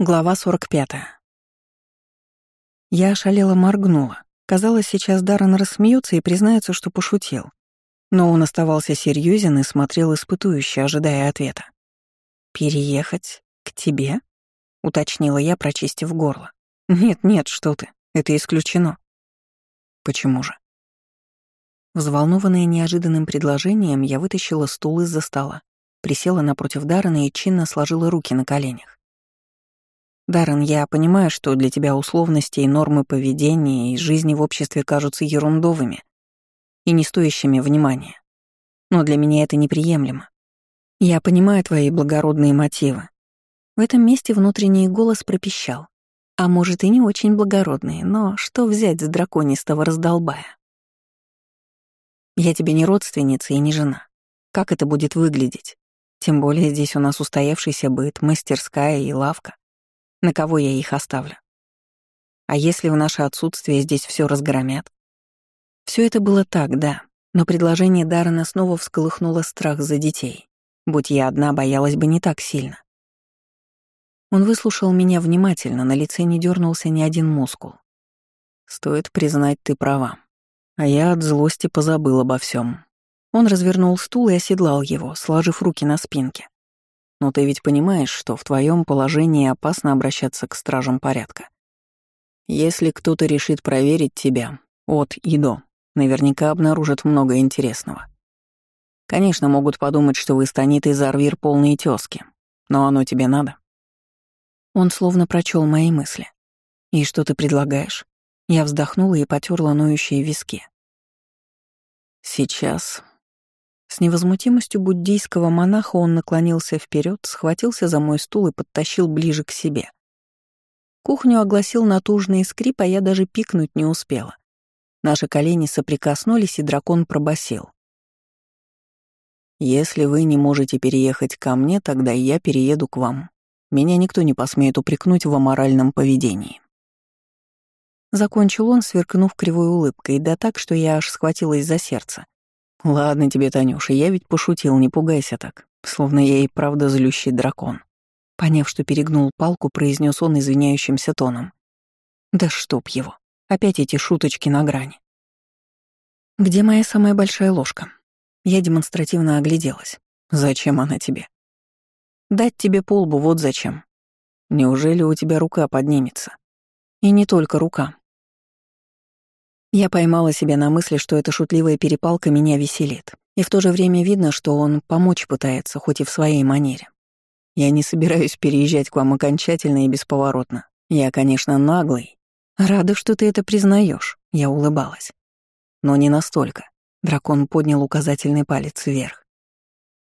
Глава 45. Я ошалела моргнула. Казалось, сейчас Даррен рассмеется и признается, что пошутил. Но он оставался серьезен и смотрел испытующе, ожидая ответа. «Переехать к тебе?» — уточнила я, прочистив горло. «Нет-нет, что ты, это исключено». «Почему же?» Взволнованная неожиданным предложением, я вытащила стул из-за стола, присела напротив Даррена и чинно сложила руки на коленях. Даррен, я понимаю, что для тебя условности и нормы поведения и жизни в обществе кажутся ерундовыми и не стоящими внимания. Но для меня это неприемлемо. Я понимаю твои благородные мотивы. В этом месте внутренний голос пропищал. А может, и не очень благородные, но что взять с драконистого раздолбая? Я тебе не родственница и не жена. Как это будет выглядеть? Тем более здесь у нас устоявшийся быт, мастерская и лавка. На кого я их оставлю? А если в наше отсутствие здесь все разгромят? Все это было так, да, но предложение Даррена снова всколыхнуло страх за детей. Будь я одна, боялась бы не так сильно. Он выслушал меня внимательно, на лице не дернулся ни один мускул. Стоит признать, ты права. А я от злости позабыл обо всем. Он развернул стул и оседлал его, сложив руки на спинке. Но ты ведь понимаешь, что в твоем положении опасно обращаться к стражам порядка. Если кто-то решит проверить тебя от и до, наверняка обнаружат много интересного. Конечно, могут подумать, что вы станет из Арвир полные тёзки, но оно тебе надо. Он словно прочел мои мысли. «И что ты предлагаешь?» Я вздохнула и потерла ноющие виски. «Сейчас с невозмутимостью буддийского монаха он наклонился вперед, схватился за мой стул и подтащил ближе к себе. Кухню огласил натужный скрип, а я даже пикнуть не успела. Наши колени соприкоснулись, и дракон пробасил. «Если вы не можете переехать ко мне, тогда я перееду к вам. Меня никто не посмеет упрекнуть в аморальном поведении». Закончил он, сверкнув кривой улыбкой, да так, что я аж схватилась за сердце. «Ладно тебе, Танюша, я ведь пошутил, не пугайся так, словно я и правда злющий дракон». Поняв, что перегнул палку, произнес он извиняющимся тоном. «Да чтоб его! Опять эти шуточки на грани!» «Где моя самая большая ложка?» Я демонстративно огляделась. «Зачем она тебе?» «Дать тебе полбу, вот зачем. Неужели у тебя рука поднимется?» «И не только рука. Я поймала себя на мысли, что эта шутливая перепалка меня веселит. И в то же время видно, что он помочь пытается, хоть и в своей манере. Я не собираюсь переезжать к вам окончательно и бесповоротно. Я, конечно, наглый. Рада, что ты это признаешь. я улыбалась. Но не настолько. Дракон поднял указательный палец вверх.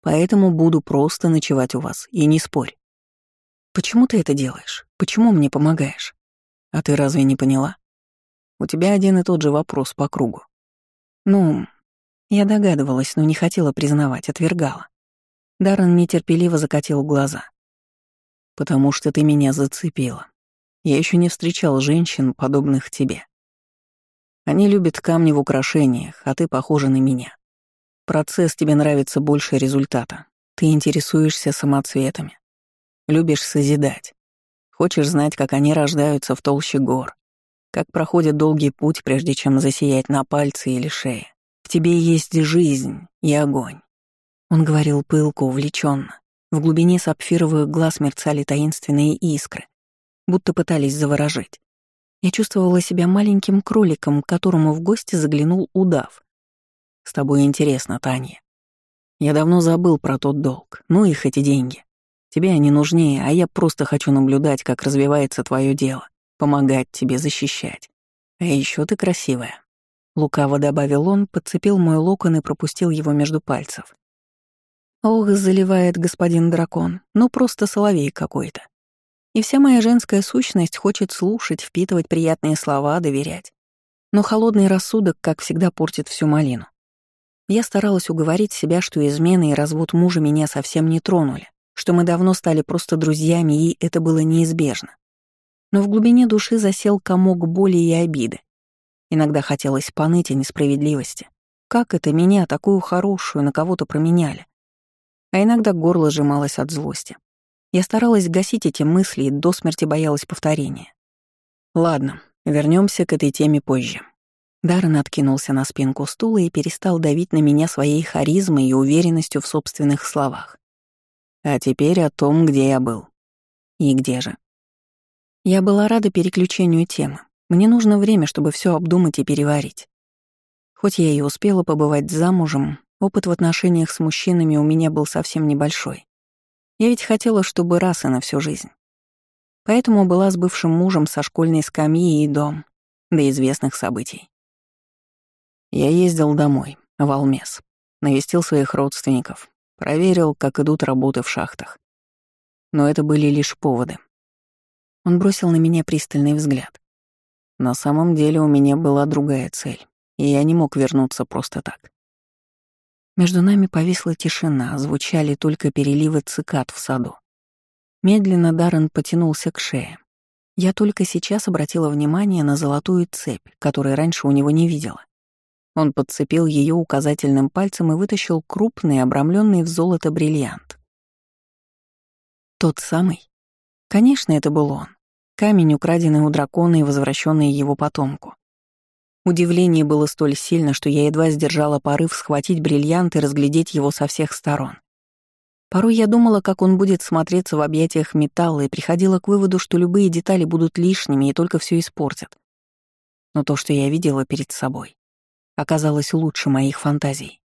Поэтому буду просто ночевать у вас, и не спорь. Почему ты это делаешь? Почему мне помогаешь? А ты разве не поняла? У тебя один и тот же вопрос по кругу. Ну, я догадывалась, но не хотела признавать, отвергала. Даррен нетерпеливо закатил глаза. «Потому что ты меня зацепила. Я еще не встречал женщин, подобных тебе. Они любят камни в украшениях, а ты похожа на меня. Процесс тебе нравится больше результата. Ты интересуешься самоцветами. Любишь созидать. Хочешь знать, как они рождаются в толще гор, как проходит долгий путь, прежде чем засиять на пальце или шее. В тебе есть жизнь и огонь. Он говорил пылко, увлеченно. В глубине сапфировых глаз мерцали таинственные искры, будто пытались заворожить. Я чувствовала себя маленьким кроликом, к которому в гости заглянул удав. «С тобой интересно, Таня. Я давно забыл про тот долг. Ну их эти деньги. Тебе они нужнее, а я просто хочу наблюдать, как развивается твое дело помогать тебе защищать. А еще ты красивая. Лукаво добавил он, подцепил мой локон и пропустил его между пальцев. Ох, заливает господин дракон, ну просто соловей какой-то. И вся моя женская сущность хочет слушать, впитывать приятные слова, доверять. Но холодный рассудок, как всегда, портит всю малину. Я старалась уговорить себя, что измены и развод мужа меня совсем не тронули, что мы давно стали просто друзьями, и это было неизбежно но в глубине души засел комок боли и обиды. Иногда хотелось поныть о несправедливости. Как это меня, такую хорошую, на кого-то променяли? А иногда горло сжималось от злости. Я старалась гасить эти мысли и до смерти боялась повторения. Ладно, вернемся к этой теме позже. Даррен откинулся на спинку стула и перестал давить на меня своей харизмой и уверенностью в собственных словах. А теперь о том, где я был. И где же. Я была рада переключению темы. Мне нужно время, чтобы все обдумать и переварить. Хоть я и успела побывать замужем, опыт в отношениях с мужчинами у меня был совсем небольшой. Я ведь хотела, чтобы раз и на всю жизнь. Поэтому была с бывшим мужем со школьной скамьи и дом, до известных событий. Я ездил домой, в Алмес, навестил своих родственников, проверил, как идут работы в шахтах. Но это были лишь поводы. Он бросил на меня пристальный взгляд. На самом деле у меня была другая цель, и я не мог вернуться просто так. Между нами повисла тишина, звучали только переливы цикад в саду. Медленно Даррен потянулся к шее. Я только сейчас обратила внимание на золотую цепь, которую раньше у него не видела. Он подцепил ее указательным пальцем и вытащил крупный, обрамленный в золото бриллиант. Тот самый? Конечно, это был он. Камень, украденный у дракона и возвращенный его потомку. Удивление было столь сильно, что я едва сдержала порыв схватить бриллиант и разглядеть его со всех сторон. Порой я думала, как он будет смотреться в объятиях металла, и приходила к выводу, что любые детали будут лишними и только все испортят. Но то, что я видела перед собой, оказалось лучше моих фантазий.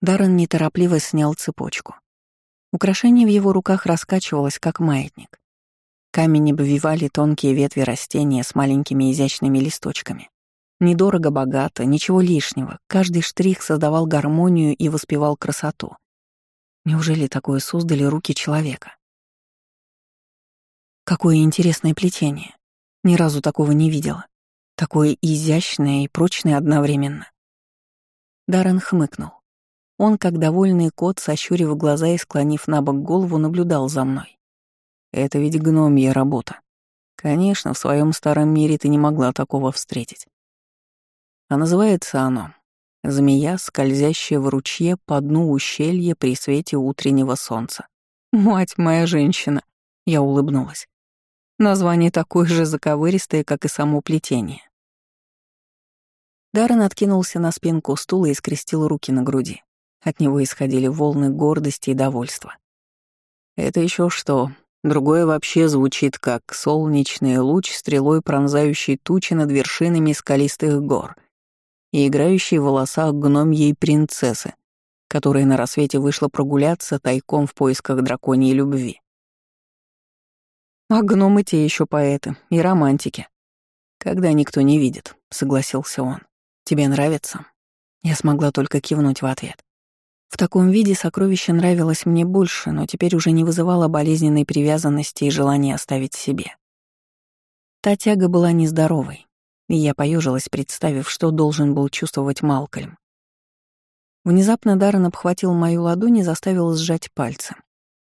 Даррен неторопливо снял цепочку. Украшение в его руках раскачивалось, как маятник. Камень обвивали тонкие ветви растения с маленькими изящными листочками. Недорого, богато, ничего лишнего. Каждый штрих создавал гармонию и воспевал красоту. Неужели такое создали руки человека? Какое интересное плетение. Ни разу такого не видела. Такое изящное и прочное одновременно. Даррен хмыкнул. Он, как довольный кот, сощурив глаза и склонив на бок голову, наблюдал за мной. Это ведь гномья работа. Конечно, в своем старом мире ты не могла такого встретить. А называется оно «Змея, скользящая в ручье по дну ущелья при свете утреннего солнца». «Мать моя женщина!» — я улыбнулась. Название такое же заковыристое, как и само плетение. Даррен откинулся на спинку стула и скрестил руки на груди. От него исходили волны гордости и довольства. «Это еще что? Другое вообще звучит как солнечный луч, стрелой пронзающий тучи над вершинами скалистых гор и играющий в волосах гномьей принцессы, которая на рассвете вышла прогуляться тайком в поисках драконьей любви. А гномы те еще поэты и романтики. Когда никто не видит, согласился он. Тебе нравится? Я смогла только кивнуть в ответ. В таком виде сокровище нравилось мне больше, но теперь уже не вызывало болезненной привязанности и желания оставить себе. Та тяга была нездоровой, и я поежилась, представив, что должен был чувствовать Малкольм. Внезапно Даррен обхватил мою ладонь и заставил сжать пальцы.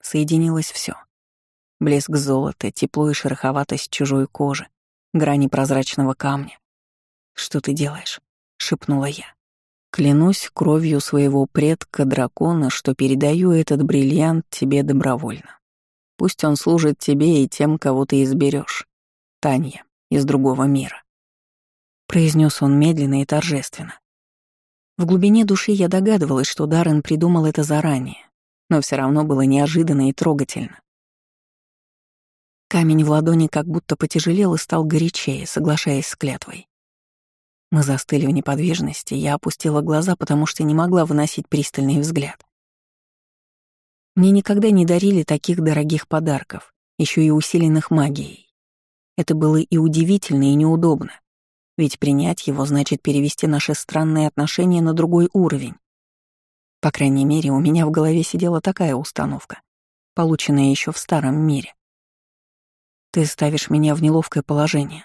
Соединилось все. Блеск золота, тепло и шероховатость чужой кожи, грани прозрачного камня. «Что ты делаешь?» — шепнула я. «Клянусь кровью своего предка-дракона, что передаю этот бриллиант тебе добровольно. Пусть он служит тебе и тем, кого ты изберешь. Таня, из другого мира». Произнес он медленно и торжественно. В глубине души я догадывалась, что Даррен придумал это заранее, но все равно было неожиданно и трогательно. Камень в ладони как будто потяжелел и стал горячее, соглашаясь с клятвой. Мы застыли в неподвижности, я опустила глаза, потому что не могла выносить пристальный взгляд. Мне никогда не дарили таких дорогих подарков, еще и усиленных магией. Это было и удивительно, и неудобно, ведь принять его значит перевести наши странные отношения на другой уровень. По крайней мере, у меня в голове сидела такая установка, полученная еще в старом мире. Ты ставишь меня в неловкое положение.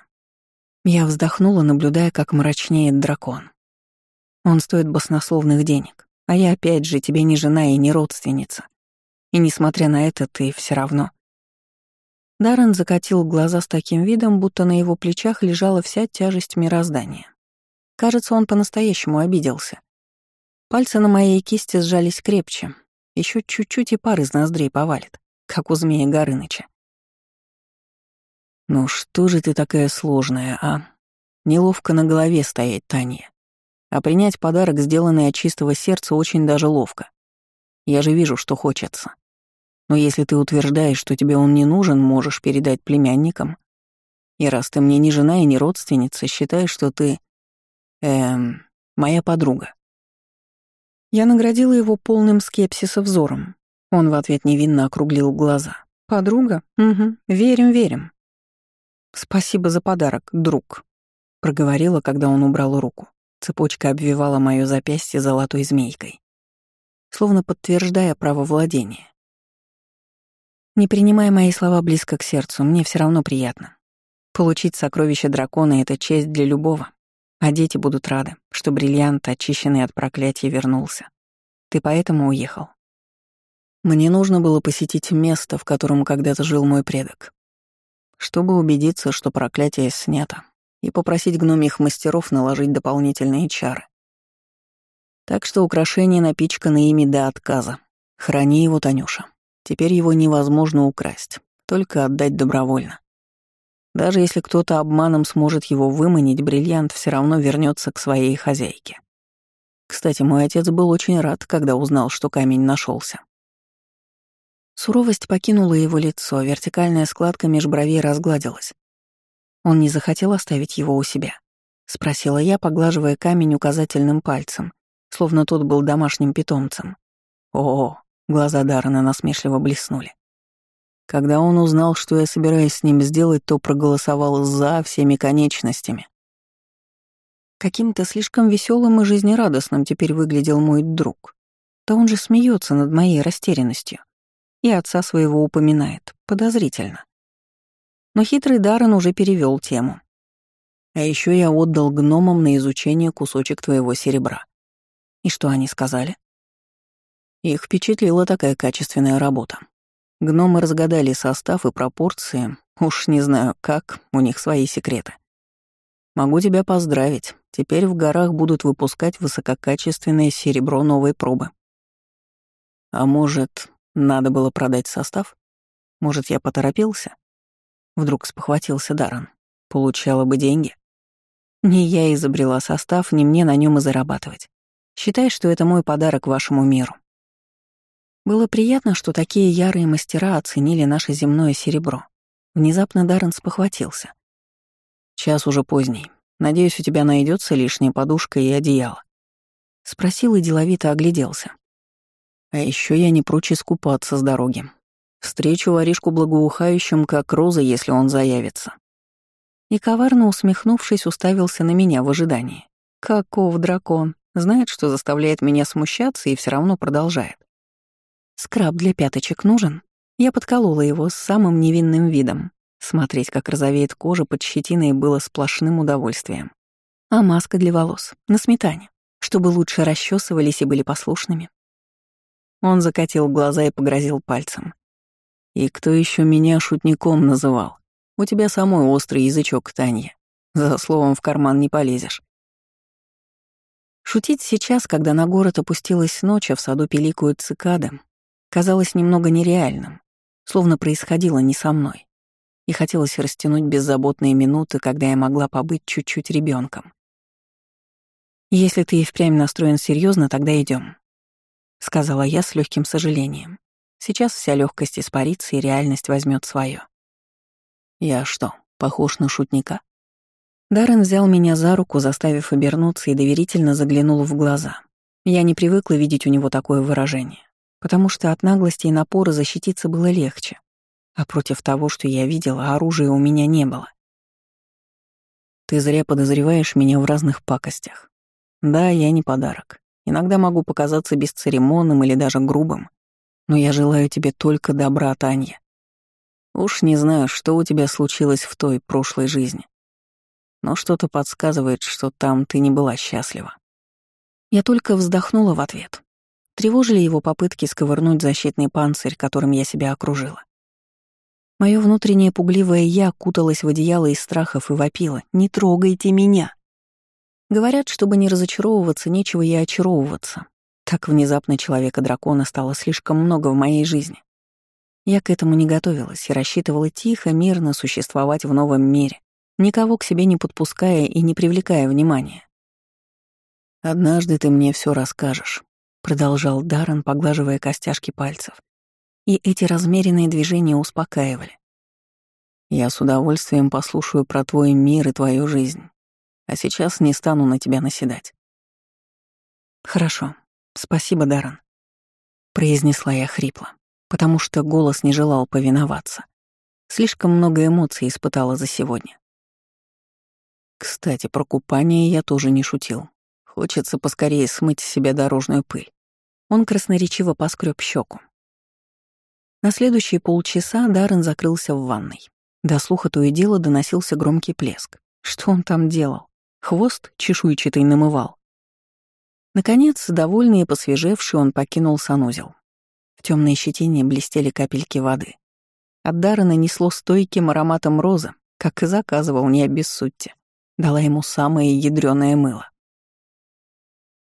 Я вздохнула, наблюдая, как мрачнеет дракон. Он стоит баснословных денег, а я опять же тебе не жена и не родственница. И несмотря на это, ты все равно. Даррен закатил глаза с таким видом, будто на его плечах лежала вся тяжесть мироздания. Кажется, он по-настоящему обиделся. Пальцы на моей кисти сжались крепче. Еще чуть-чуть и пар из ноздрей повалит. как у змея Горыныча. «Ну что же ты такая сложная, а? Неловко на голове стоять, Таня. А принять подарок, сделанный от чистого сердца, очень даже ловко. Я же вижу, что хочется. Но если ты утверждаешь, что тебе он не нужен, можешь передать племянникам. И раз ты мне не жена и не родственница, считай, что ты... Эм... моя подруга». Я наградила его полным скепсиса взором. Он в ответ невинно округлил глаза. «Подруга? Угу. Верим, верим. «Спасибо за подарок, друг», — проговорила, когда он убрал руку. Цепочка обвивала моё запястье золотой змейкой, словно подтверждая право владения. Не принимая мои слова близко к сердцу, мне все равно приятно. Получить сокровище дракона — это честь для любого, а дети будут рады, что бриллиант, очищенный от проклятия, вернулся. Ты поэтому уехал. Мне нужно было посетить место, в котором когда-то жил мой предок чтобы убедиться, что проклятие снято, и попросить гномих мастеров наложить дополнительные чары. Так что украшение напичкано ими до отказа. Храни его, Танюша. Теперь его невозможно украсть, только отдать добровольно. Даже если кто-то обманом сможет его выманить, бриллиант все равно вернется к своей хозяйке. Кстати, мой отец был очень рад, когда узнал, что камень нашелся. Суровость покинула его лицо, вертикальная складка меж бровей разгладилась. Он не захотел оставить его у себя. Спросила я, поглаживая камень указательным пальцем, словно тот был домашним питомцем. О, глаза Даррена насмешливо блеснули. Когда он узнал, что я собираюсь с ним сделать, то проголосовал «за» всеми конечностями. Каким-то слишком веселым и жизнерадостным теперь выглядел мой друг. Да он же смеется над моей растерянностью и отца своего упоминает. Подозрительно. Но хитрый Даррен уже перевел тему. А еще я отдал гномам на изучение кусочек твоего серебра. И что они сказали? Их впечатлила такая качественная работа. Гномы разгадали состав и пропорции, уж не знаю как, у них свои секреты. Могу тебя поздравить, теперь в горах будут выпускать высококачественное серебро новой пробы. А может, надо было продать состав? Может, я поторопился? Вдруг спохватился Даррен. Получала бы деньги. Не я изобрела состав, не мне на нем и зарабатывать. Считай, что это мой подарок вашему миру. Было приятно, что такие ярые мастера оценили наше земное серебро. Внезапно Даррен спохватился. «Час уже поздний. Надеюсь, у тебя найдется лишняя подушка и одеяло». Спросил и деловито огляделся. А еще я не прочь искупаться с дороги. Встречу воришку благоухающим, как роза, если он заявится. И коварно усмехнувшись, уставился на меня в ожидании. Каков дракон! Знает, что заставляет меня смущаться и все равно продолжает. Скраб для пяточек нужен? Я подколола его с самым невинным видом. Смотреть, как розовеет кожа под щетиной, было сплошным удовольствием. А маска для волос? На сметане. Чтобы лучше расчесывались и были послушными. Он закатил глаза и погрозил пальцем. «И кто еще меня шутником называл? У тебя самой острый язычок, Танья. За словом в карман не полезешь». Шутить сейчас, когда на город опустилась ночь, а в саду пиликают цикады, казалось немного нереальным, словно происходило не со мной. И хотелось растянуть беззаботные минуты, когда я могла побыть чуть-чуть ребенком. Если ты и впрямь настроен серьезно, тогда идем. — сказала я с легким сожалением. Сейчас вся легкость испарится, и реальность возьмет свое. «Я что, похож на шутника?» Даррен взял меня за руку, заставив обернуться, и доверительно заглянул в глаза. Я не привыкла видеть у него такое выражение, потому что от наглости и напора защититься было легче, а против того, что я видела, оружия у меня не было. «Ты зря подозреваешь меня в разных пакостях. Да, я не подарок. Иногда могу показаться бесцеремонным или даже грубым, но я желаю тебе только добра, Таня. Уж не знаю, что у тебя случилось в той прошлой жизни, но что-то подсказывает, что там ты не была счастлива. Я только вздохнула в ответ. Тревожили его попытки сковырнуть защитный панцирь, которым я себя окружила. Мое внутреннее пугливое «я» куталось в одеяло из страхов и вопило «Не трогайте меня!». Говорят, чтобы не разочаровываться, нечего и очаровываться. Так внезапно человека-дракона стало слишком много в моей жизни. Я к этому не готовилась и рассчитывала тихо, мирно существовать в новом мире, никого к себе не подпуская и не привлекая внимания. «Однажды ты мне все расскажешь», — продолжал Даррен, поглаживая костяшки пальцев. И эти размеренные движения успокаивали. «Я с удовольствием послушаю про твой мир и твою жизнь, а сейчас не стану на тебя наседать». «Хорошо. Спасибо, Даррен», — произнесла я хрипло потому что голос не желал повиноваться. Слишком много эмоций испытала за сегодня. Кстати, про купание я тоже не шутил. Хочется поскорее смыть с себя дорожную пыль. Он красноречиво поскреб щеку. На следующие полчаса Даррен закрылся в ванной. До слуха то и дело доносился громкий плеск. Что он там делал? Хвост чешуйчатый намывал. Наконец, довольный и посвежевший, он покинул санузел темной щетине блестели капельки воды. От Даррена несло стойким ароматом розы, как и заказывал, не обессудьте. Дала ему самое ядрёное мыло.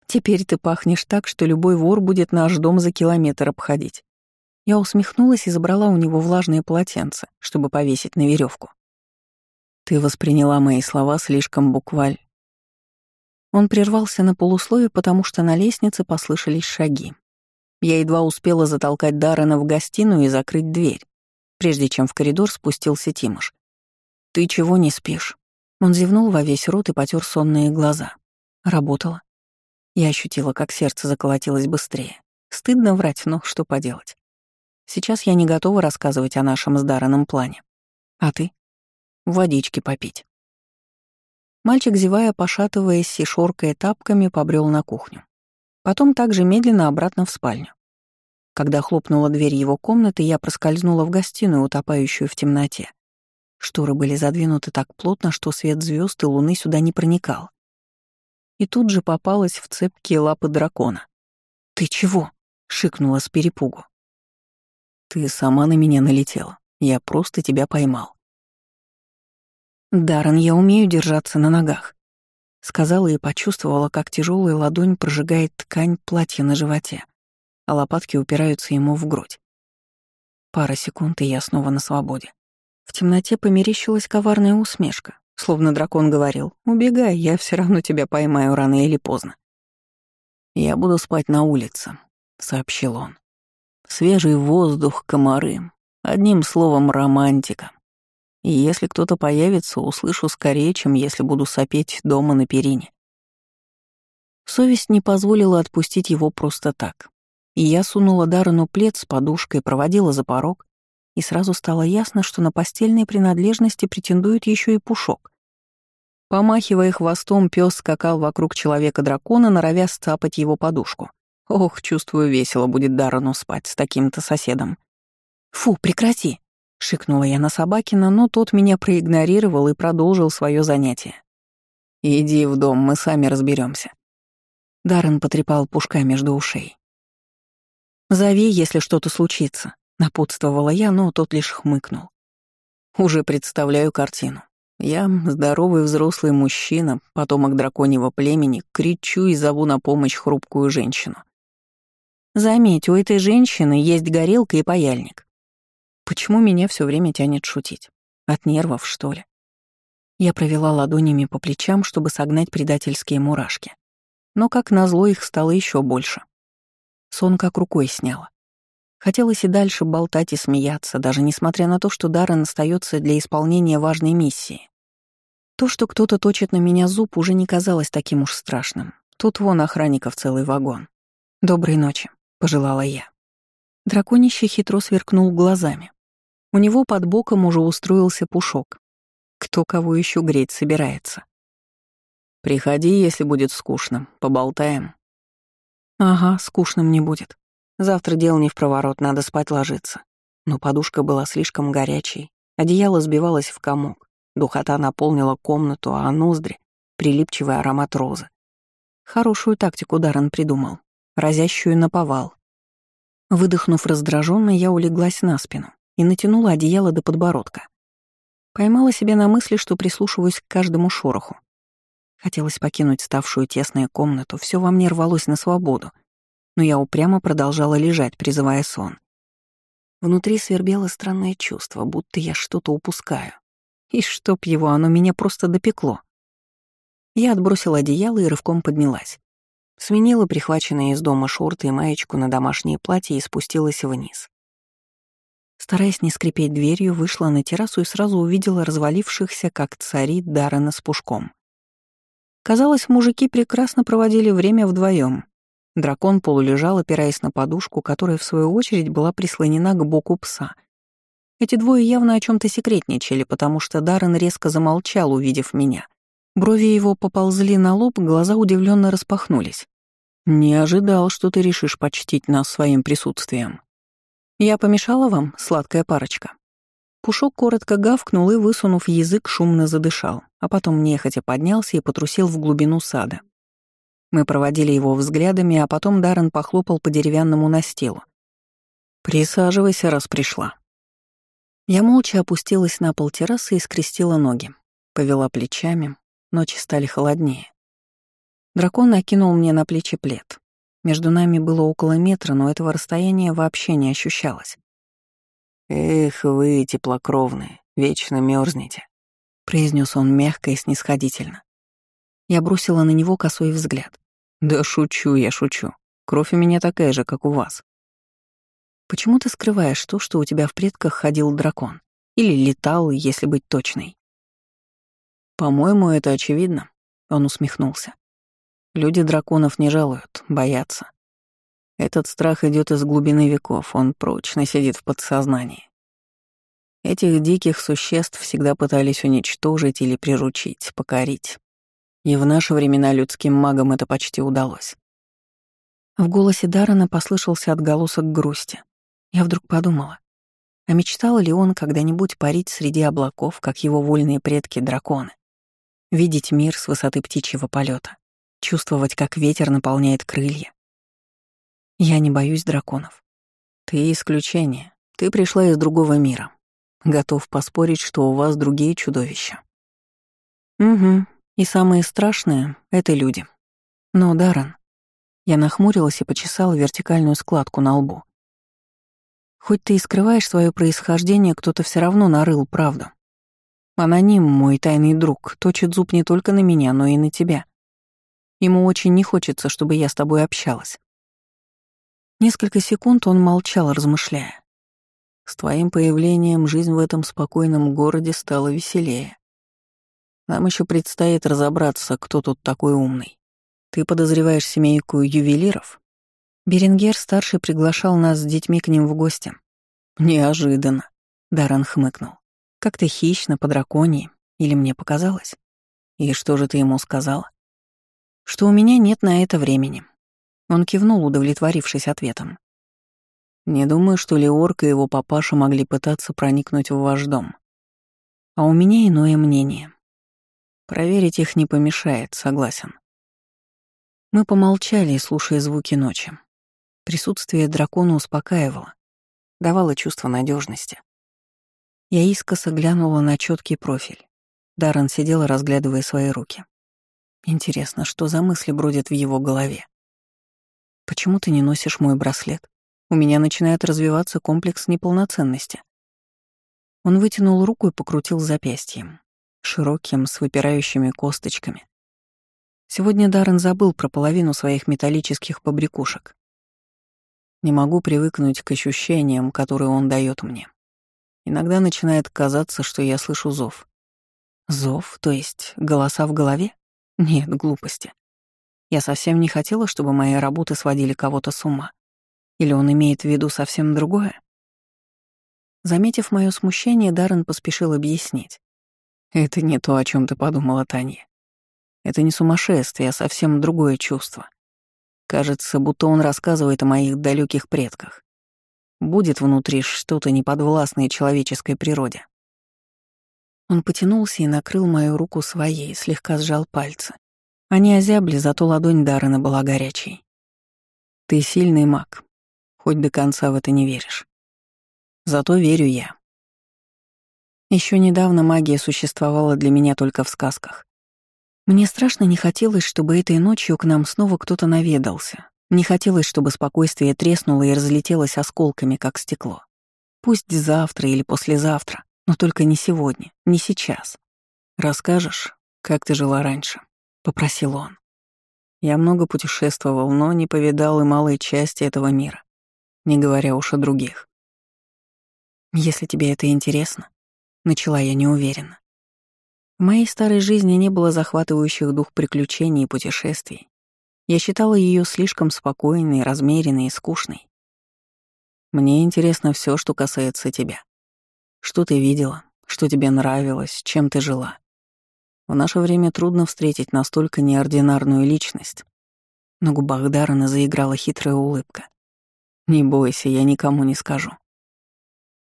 «Теперь ты пахнешь так, что любой вор будет наш дом за километр обходить». Я усмехнулась и забрала у него влажное полотенце, чтобы повесить на веревку. «Ты восприняла мои слова слишком буквально». Он прервался на полуслове, потому что на лестнице послышались шаги. Я едва успела затолкать Даррена в гостиную и закрыть дверь, прежде чем в коридор спустился Тимош. «Ты чего не спишь?» Он зевнул во весь рот и потер сонные глаза. Работала. Я ощутила, как сердце заколотилось быстрее. Стыдно врать, но что поделать. Сейчас я не готова рассказывать о нашем с Дарреном плане. А ты? Водички попить. Мальчик, зевая, пошатываясь и шоркая тапками, побрел на кухню. Потом также медленно обратно в спальню. Когда хлопнула дверь его комнаты, я проскользнула в гостиную, утопающую в темноте. Шторы были задвинуты так плотно, что свет звезд и луны сюда не проникал. И тут же попалась в цепкие лапы дракона. «Ты чего?» — шикнула с перепугу. «Ты сама на меня налетела. Я просто тебя поймал». «Даррен, я умею держаться на ногах сказала и почувствовала, как тяжелая ладонь прожигает ткань платья на животе, а лопатки упираются ему в грудь. Пара секунд, и я снова на свободе. В темноте померещилась коварная усмешка, словно дракон говорил «Убегай, я все равно тебя поймаю рано или поздно». «Я буду спать на улице», — сообщил он. «Свежий воздух, комары, одним словом, романтика». И если кто-то появится, услышу скорее, чем если буду сопеть дома на перине. Совесть не позволила отпустить его просто так. И я сунула Даррену плед с подушкой, проводила за порог, и сразу стало ясно, что на постельные принадлежности претендует еще и Пушок. Помахивая хвостом, пес скакал вокруг человека-дракона, норовя сцапать его подушку. Ох, чувствую, весело будет Даррену спать с таким-то соседом. «Фу, прекрати!» Шикнула я на Собакина, но тот меня проигнорировал и продолжил свое занятие. «Иди в дом, мы сами разберемся. Даррен потрепал пушка между ушей. «Зови, если что-то случится», — напутствовала я, но тот лишь хмыкнул. «Уже представляю картину. Я, здоровый взрослый мужчина, потомок драконьего племени, кричу и зову на помощь хрупкую женщину. Заметь, у этой женщины есть горелка и паяльник. Почему меня все время тянет шутить? От нервов, что ли? Я провела ладонями по плечам, чтобы согнать предательские мурашки. Но, как назло, их стало еще больше. Сон как рукой сняла. Хотелось и дальше болтать и смеяться, даже несмотря на то, что Даррен остается для исполнения важной миссии. То, что кто-то точит на меня зуб, уже не казалось таким уж страшным. Тут вон охранников целый вагон. «Доброй ночи», — пожелала я. Драконище хитро сверкнул глазами. У него под боком уже устроился пушок. Кто кого еще греть собирается? «Приходи, если будет скучно. Поболтаем». «Ага, скучным не будет. Завтра дел не в проворот, надо спать ложиться». Но подушка была слишком горячей, одеяло сбивалось в комок, духота наполнила комнату, а ноздри — прилипчивый аромат розы. Хорошую тактику Даррен придумал, разящую наповал. Выдохнув раздраженно, я улеглась на спину и натянула одеяло до подбородка. Поймала себя на мысли, что прислушиваюсь к каждому шороху. Хотелось покинуть ставшую тесную комнату, все во мне рвалось на свободу, но я упрямо продолжала лежать, призывая сон. Внутри свербело странное чувство, будто я что-то упускаю. И чтоб его, оно меня просто допекло. Я отбросила одеяло и рывком поднялась. Сменила прихваченные из дома шорты и маечку на домашнее платье и спустилась вниз. Стараясь не скрипеть дверью, вышла на террасу и сразу увидела развалившихся, как цари, Даррена с пушком. Казалось, мужики прекрасно проводили время вдвоем. Дракон полулежал, опираясь на подушку, которая, в свою очередь, была прислонена к боку пса. Эти двое явно о чем то секретничали, потому что Даррен резко замолчал, увидев меня. Брови его поползли на лоб, глаза удивленно распахнулись. «Не ожидал, что ты решишь почтить нас своим присутствием», «Я помешала вам, сладкая парочка?» Пушок коротко гавкнул и, высунув язык, шумно задышал, а потом нехотя поднялся и потрусил в глубину сада. Мы проводили его взглядами, а потом Даррен похлопал по деревянному настилу. «Присаживайся, раз пришла». Я молча опустилась на пол террасы и скрестила ноги. Повела плечами, ночи стали холоднее. Дракон накинул мне на плечи плед. Между нами было около метра, но этого расстояния вообще не ощущалось. «Эх вы, теплокровные, вечно мерзнете, произнес он мягко и снисходительно. Я бросила на него косой взгляд. «Да шучу я, шучу. Кровь у меня такая же, как у вас». «Почему ты скрываешь то, что у тебя в предках ходил дракон? Или летал, если быть точной?» «По-моему, это очевидно», — он усмехнулся. Люди драконов не жалуют, боятся. Этот страх идет из глубины веков, он прочно сидит в подсознании. Этих диких существ всегда пытались уничтожить или приручить, покорить. И в наши времена людским магам это почти удалось. В голосе Даррена послышался отголосок грусти. Я вдруг подумала, а мечтал ли он когда-нибудь парить среди облаков, как его вольные предки-драконы? Видеть мир с высоты птичьего полета чувствовать, как ветер наполняет крылья. Я не боюсь драконов. Ты исключение. Ты пришла из другого мира. Готов поспорить, что у вас другие чудовища. Угу. И самые страшные — это люди. Но, Даррен, я нахмурилась и почесала вертикальную складку на лбу. Хоть ты и скрываешь свое происхождение, кто-то все равно нарыл правду. Аноним, мой тайный друг, точит зуб не только на меня, но и на тебя. Ему очень не хочется, чтобы я с тобой общалась. Несколько секунд он молчал, размышляя. С твоим появлением жизнь в этом спокойном городе стала веселее. Нам еще предстоит разобраться, кто тут такой умный. Ты подозреваешь семейку ювелиров? Беренгер старший приглашал нас с детьми к ним в гости. Неожиданно, Даран хмыкнул. Как-то хищно, по драконии, или мне показалось? И что же ты ему сказала? что у меня нет на это времени. Он кивнул, удовлетворившись ответом. Не думаю, что Леорка и его папаша могли пытаться проникнуть в ваш дом. А у меня иное мнение. Проверить их не помешает, согласен. Мы помолчали, слушая звуки ночи. Присутствие дракона успокаивало, давало чувство надежности. Я искоса глянула на четкий профиль. Даррен сидел, разглядывая свои руки. Интересно, что за мысли бродят в его голове? Почему ты не носишь мой браслет? У меня начинает развиваться комплекс неполноценности. Он вытянул руку и покрутил запястьем, широким, с выпирающими косточками. Сегодня Даррен забыл про половину своих металлических побрякушек. Не могу привыкнуть к ощущениям, которые он дает мне. Иногда начинает казаться, что я слышу зов. Зов, то есть голоса в голове? Нет, глупости. Я совсем не хотела, чтобы мои работы сводили кого-то с ума. Или он имеет в виду совсем другое? Заметив мое смущение, Даррен поспешил объяснить. «Это не то, о чем ты подумала, Таня. Это не сумасшествие, а совсем другое чувство. Кажется, будто он рассказывает о моих далеких предках. Будет внутри что-то неподвластное человеческой природе. Он потянулся и накрыл мою руку своей, слегка сжал пальцы. Они озябли, зато ладонь Даррена была горячей. «Ты сильный маг, хоть до конца в это не веришь. Зато верю я». Еще недавно магия существовала для меня только в сказках. Мне страшно не хотелось, чтобы этой ночью к нам снова кто-то наведался. Не хотелось, чтобы спокойствие треснуло и разлетелось осколками, как стекло. Пусть завтра или послезавтра, но только не сегодня, не сейчас. Расскажешь, как ты жила раньше?» — попросил он. «Я много путешествовал, но не повидал и малой части этого мира, не говоря уж о других. Если тебе это интересно, начала я неуверенно. В моей старой жизни не было захватывающих дух приключений и путешествий. Я считала ее слишком спокойной, размеренной и скучной. Мне интересно все, что касается тебя. Что ты видела, что тебе нравилось, чем ты жила. В наше время трудно встретить настолько неординарную личность. На губах Даррена заиграла хитрая улыбка. «Не бойся, я никому не скажу».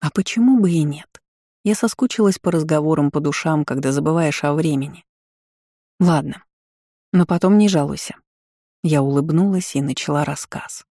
А почему бы и нет? Я соскучилась по разговорам по душам, когда забываешь о времени. Ладно, но потом не жалуйся. Я улыбнулась и начала рассказ.